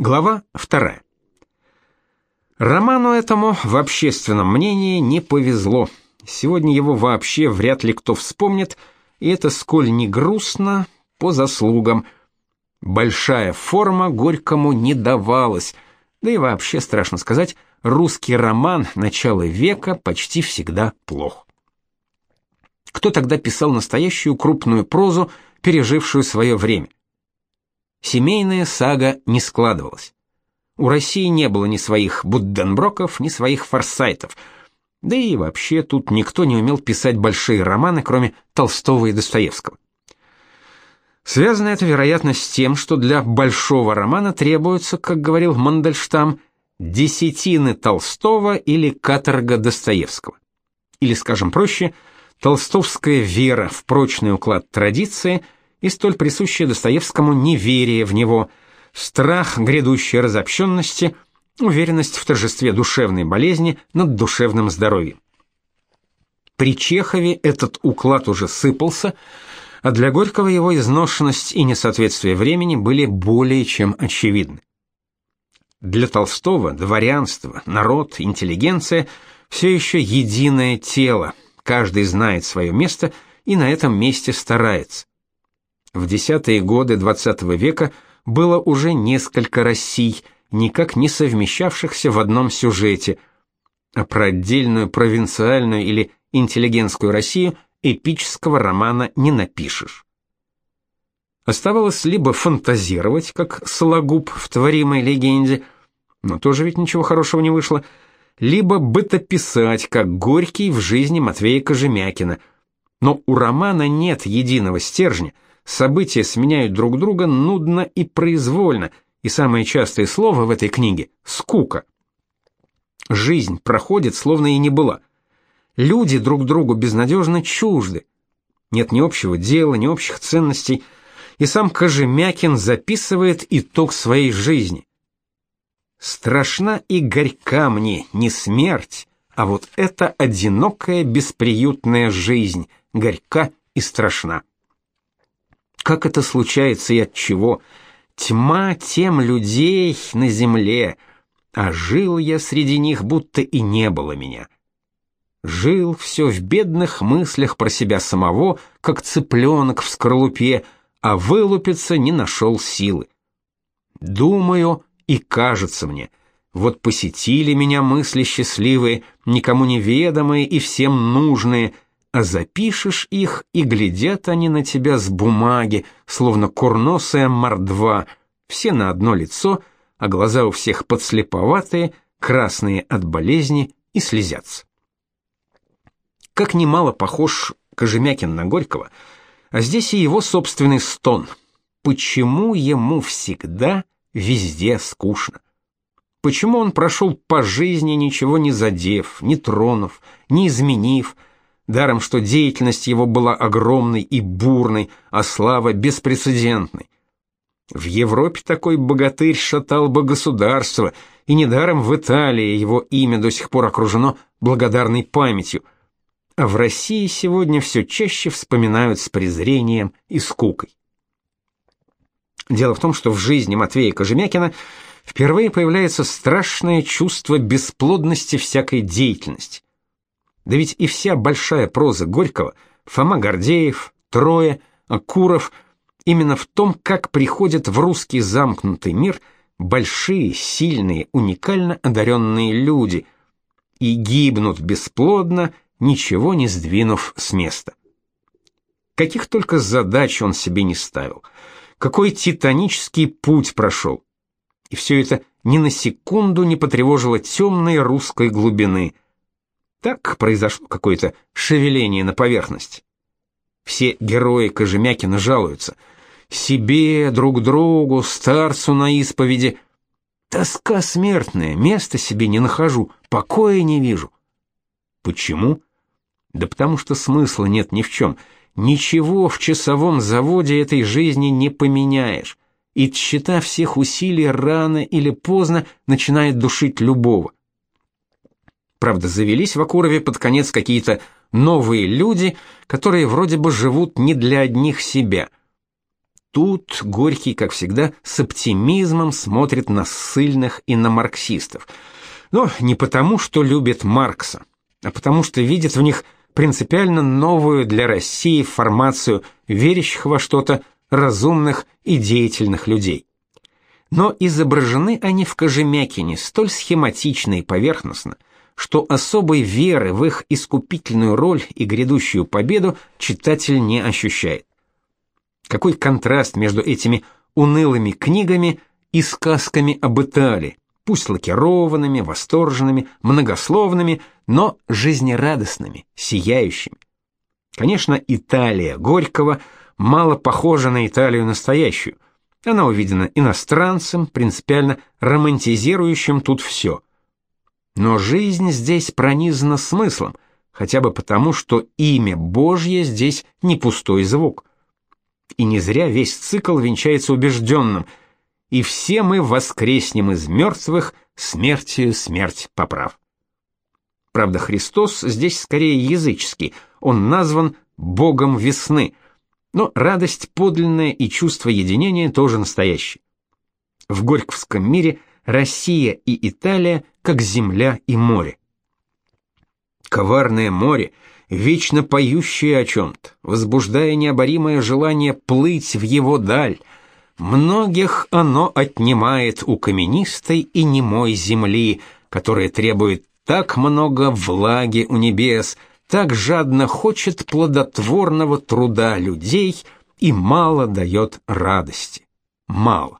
Глава вторая. Роману этому в общественном мнении не повезло. Сегодня его вообще вряд ли кто вспомнит, и это сколь не грустно, по заслугам. Большая форма Горькому не давалась, да и вообще, страшно сказать, русский роман начала века почти всегда плох. Кто тогда писал настоящую крупную прозу, пережившую свое время? Семейная сага не складывалась. У России не было ни своих Будденброков, ни своих Форсайтов. Да и вообще тут никто не умел писать большие романы, кроме Толстого и Достоевского. Связано это, вероятно, с тем, что для большого романа требуется, как говорил Мандельштам, десятины Толстого или каторга Достоевского. Или, скажем проще, толстовская вера в прочный уклад традиции – и столь присущее Достоевскому неверие в него, страх грядущей разобщенности, уверенность в торжестве душевной болезни над душевным здоровьем. При Чехове этот уклад уже сыпался, а для Горького его изношенность и несоответствие времени были более чем очевидны. Для Толстого дворянство, народ, интеллигенция все еще единое тело, каждый знает свое место и на этом месте старается. В десятые годы XX века было уже несколько Россий, никак не совмещавшихся в одном сюжете, а про отдельную провинциальную или интеллигентскую Россию эпического романа не напишешь. Оставалось либо фантазировать, как Сологуб в творимой легенде, но тоже ведь ничего хорошего не вышло, либо бытописать, как Горький в жизни Матвея Кожемякина. Но у романа нет единого стержня – События сменяют друг друга нудно и произвольно, и самое частое слово в этой книге скука. Жизнь проходит словно и не была. Люди друг другу безнадежно чужды. Нет ни общего дела, ни общих ценностей, и сам Кожемякин записывает итог своей жизни. Страшна и горька мне не смерть, а вот эта одинокая бесприютная жизнь, горька и страшна. Как это случается и от чего? Тьма тем людей на земле, а жил я среди них, будто и не было меня. Жил все в бедных мыслях про себя самого, как цыпленок в скорлупе, а вылупиться не нашел силы. Думаю, и кажется мне, вот посетили меня мысли счастливые, никому неведомые и всем нужные — а запишешь их, и глядят они на тебя с бумаги, словно курносая мордва, все на одно лицо, а глаза у всех подслеповатые, красные от болезни и слезятся. Как немало похож Кожемякин на Горького, а здесь и его собственный стон. Почему ему всегда везде скучно? Почему он прошел по жизни, ничего не задев, не тронув, не изменив, даром что деятельность его была огромной и бурной, а слава беспрецедентной. В Европе такой богатырь шатал бы государство, и недаром в Италии его имя до сих пор окружено благодарной памятью. А в России сегодня все чаще вспоминают с презрением и скукой. Дело в том, что в жизни Матвея Кожемякина впервые появляется страшное чувство бесплодности всякой деятельности. Да ведь и вся большая проза Горького, Фома Гордеев, Трое, Акуров, именно в том, как приходят в русский замкнутый мир большие, сильные, уникально одаренные люди и гибнут бесплодно, ничего не сдвинув с места. Каких только задач он себе не ставил, какой титанический путь прошел. И все это ни на секунду не потревожило темной русской глубины – так произошло какое-то шевеление на поверхности. Все герои Кожемякина жалуются. Себе, друг другу, старцу на исповеди. Тоска смертная, места себе не нахожу, покоя не вижу. Почему? Да потому что смысла нет ни в чем. Ничего в часовом заводе этой жизни не поменяешь. И тщета всех усилий рано или поздно начинает душить любого. Правда, завелись в Акурове под конец какие-то новые люди, которые вроде бы живут не для одних себя. тут Горький, как всегда, с оптимизмом смотрит на ссыльных и на марксистов. Но не потому, что любит Маркса, а потому что видит в них принципиально новую для России формацию верящих во что-то разумных и деятельных людей. Но изображены они в Кожемякине столь схематично и поверхностно, что особой веры в их искупительную роль и грядущую победу читатель не ощущает. Какой контраст между этими унылыми книгами и сказками об Италии, пусть лакированными, восторженными, многословными, но жизнерадостными, сияющими. Конечно, Италия Горького мало похожа на Италию настоящую. Она увидена иностранцем, принципиально романтизирующим тут все. Но жизнь здесь пронизана смыслом, хотя бы потому, что имя Божье здесь не пустой звук. И не зря весь цикл венчается убежденным «И все мы воскреснем из мертвых, смертью смерть поправ». Правда, Христос здесь скорее языческий, он назван Богом весны, но радость подлинная и чувство единения тоже настоящие. В Горьковском мире Россия и Италия как земля и море. Коварное море — вечно поющее о чем-то, возбуждая необоримое желание плыть в его даль. Многих оно отнимает у каменистой и немой земли, которая требует так много влаги у небес, так жадно хочет плодотворного труда людей и мало дает радости. Мало.